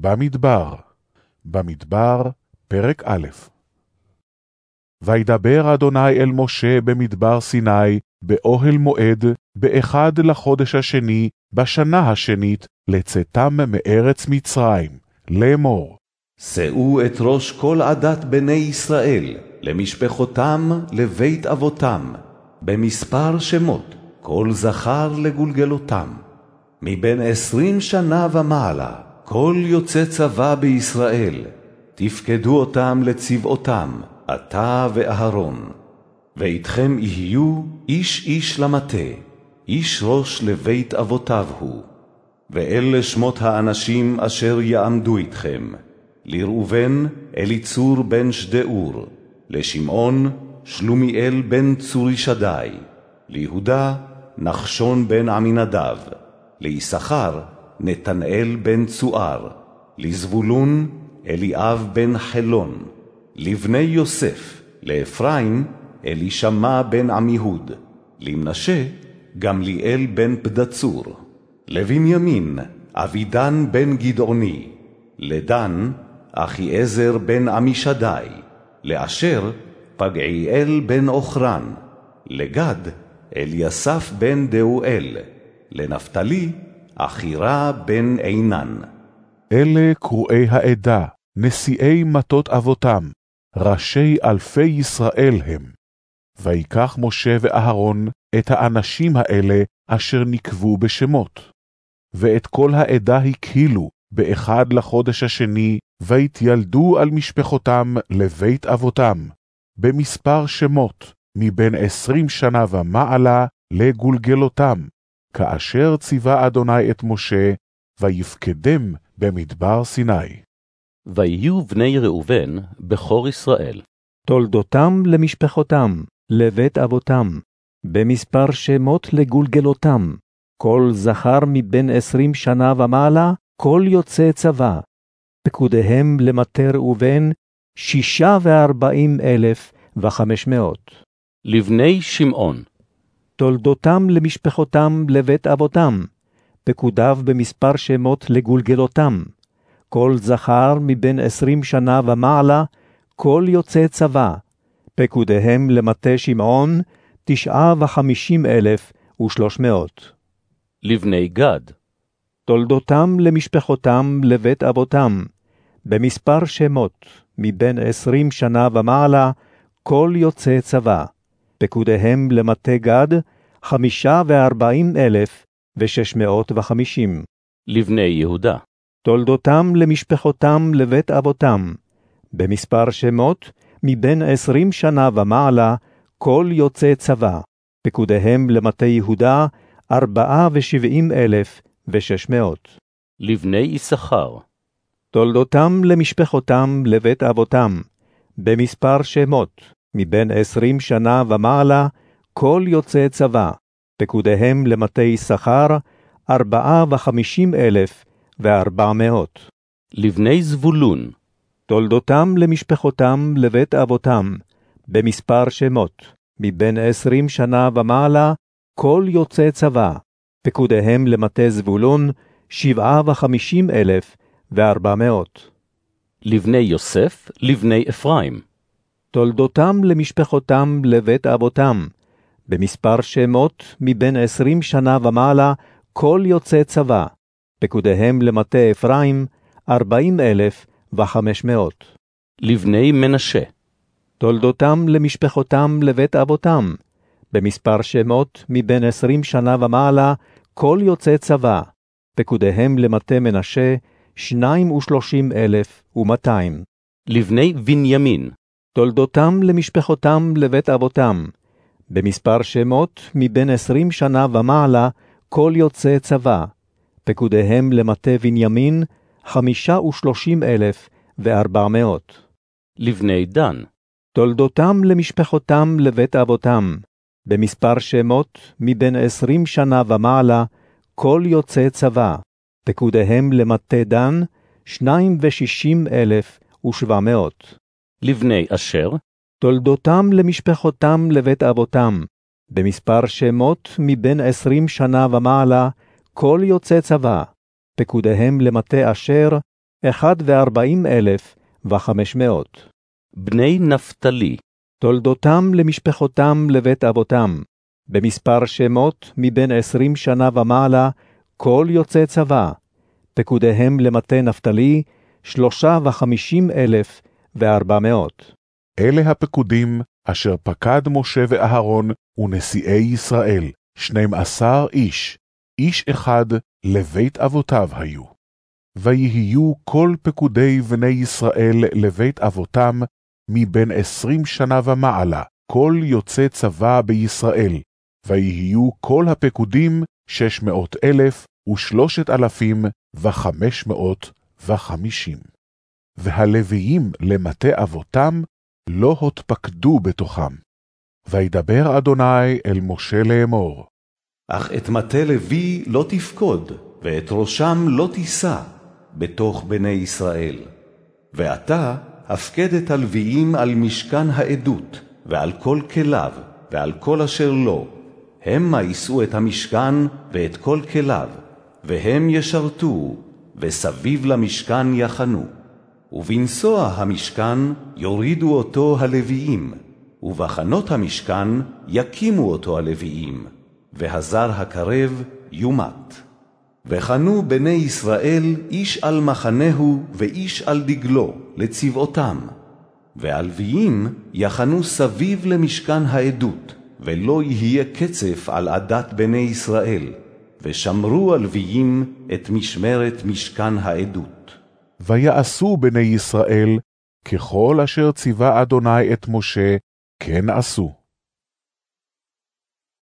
במדבר, במדבר, פרק א'. וידבר אדוני אל משה במדבר סיני, באוהל מועד, באחד לחודש השני, בשנה השנית, לצאתם מארץ מצרים, לאמור. שאו את ראש כל עדת בני ישראל, למשפחותם, לבית אבותם, במספר שמות, כל זכר לגולגלותם. מבין עשרים שנה ומעלה, כל יוצא צבא בישראל, תפקדו אותם לצבאותם, אתה ואהרון. ואיתכם יהיו איש איש למטה, איש ראש לבית אבותיו הוא. ואלה שמות האנשים אשר יעמדו איתכם, לראובן אליצור בן שדאור, לשמעון שלומיאל בן צורי שדי, ליהודה נחשון בן עמינדב, ליששכר נתנאל בן צואר, לזבולון אליאב בן חלון, לבני יוסף, לאפרים אלישמע בן עמיהוד, למנשה גמליאל בן פדצור, לבנימין אבידן בן גדעוני, לדן אחיעזר בן עמישדי, לאשר פגעיאל בן אוכרן, לגד אליסף בן דאואל, לנפתלי אחירה בן עינן. אלה קרואי העדה, נשיאי מטות אבותם, ראשי אלפי ישראל הם. ויקח משה ואהרון את האנשים האלה אשר נקבו בשמות. ואת כל העדה הקהילו באחד לחודש השני, והתיילדו על משפחותם לבית אבותם, במספר שמות, מבין עשרים שנה ומעלה לגולגלותם, כאשר ציווה אדוני את משה, ויפקדם במדבר סיני. ויהיו בני ראובן בכור ישראל. תולדותם למשפחותם, לבית אבותם, במספר שמות לגולגלותם, כל זכר מבין עשרים שנה ומעלה, כל יוצא צבא. פקודיהם למטה ראובן, שישה וארבעים אלף וחמש מאות. לבני שמעון. תולדותם למשפחותם לבית אבותם, פקודיו במספר שמות לגולגלותם, כל זכר מבין עשרים שנה ומעלה, כל יוצא צבא, פקודיהם למטה שמעון, תשעה וחמישים אלף ושלוש מאות. לבני גד. תולדותם למשפחותם לבית אבותם, במספר שמות, מבין עשרים שנה ומעלה, כל יוצא צבא. פקודיהם למטה גד, חמישה וארבעים אלף ושש מאות וחמישים. לבני יהודה. תולדותם למשפחותם לבית אבותם, במספר שמות, מבין עשרים שנה ומעלה, כל יוצא צבא. פקודיהם למטה יהודה, ארבעה ושבעים אלף ושש מאות. לבני יששכר. תולדותם למשפחותם לבית אבותם, במספר שמות, מבין עשרים שנה ומעלה, כל יוצא צבא. פקודיהם למטה יששכר, ארבעה וחמישים אלף וארבע מאות. לבני זבולון. תולדותם למשפחותם לבית אבותם, במספר שמות, מבין עשרים שנה ומעלה, כל יוצא צבא. פקודיהם למטה זבולון, שבעה וחמישים אלף וארבע מאות. לבני יוסף, לבני אפרים. תולדותם למשפחותם לבית אבותם, במספר שמות מבין עשרים שנה ומעלה, כל יוצא צבא. פקודיהם למטה אפרים, ארבעים אלף וחמש מאות. לבני מנשה. תולדותם למשפחותם לבית אבותם, במספר שמות מבין עשרים שנה ומעלה, כל יוצא צבא. פקודיהם למטה מנשה, שניים ושלושים אלף ומאתיים. לבני בנימין. תולדותם למשפחותם לבית אבותם, במספר שמות מבין עשרים שנה ומעלה, כל יוצא צבא. פקודיהם למטה בנימין, חמישה ושלושים אלף וארבע מאות. לבני דן. תולדותם למשפחותם לבית אבותם, במספר שמות מבין עשרים שנה ומעלה, כל יוצא צבא. פקודיהם למטה דן, שניים ושישים אלף ושבע מאות. לבני אשר. תולדותם למשפחותם לבית אבותם, במספר שמות מבין עשרים שנה ומעלה, כל יוצא צבא. פקודיהם למטה אשר, אחד וארבעים אלף וחמש מאות. בני נפתלי, תולדותם למשפחותם לבית אבותם, במספר שמות מבין עשרים שנה ומעלה, כל יוצא צבא, פקודיהם למטה נפתלי, שלושה וחמישים אלף וארבע מאות. אלה הפקודים אשר פקד משה ואהרון ונשיאי ישראל, שנים עשר איש, איש אחד לבית אבותיו היו. ויהיו כל פקודי בני ישראל לבית אבותם, מבין עשרים שנה ומעלה, כל יוצא צבא בישראל, ויהיו כל הפקודים שש מאות אלף ושלושת אלפים וחמש מאות וחמישים. והלוויים למטה אבותם לא הותפקדו בתוכם. וידבר אדוני אל משה לאמור. אך את מטה לוי לא תפקוד, ואת ראשם לא תישא, בתוך בני ישראל. ועתה הפקד את הלוויים על משכן העדות, ועל כל כליו, ועל כל אשר לו. המה יישאו את המשכן ואת כל כליו, והם ישרתו, וסביב למשכן יחנו. ובנסוע המשכן יורידו אותו הלוויים, ובחנות המשכן יקימו אותו הלוויים, והזר הקרב יומת. וחנו בני ישראל איש על מחנהו ואיש על דגלו, לצבאותם. והלוויים יחנו סביב למשכן העדות, ולא יהיה קצף על עדת בני ישראל, ושמרו הלוויים את משמרת משכן העדות. ויעשו בני ישראל ככל אשר ציווה אדוני את משה, כן עשו.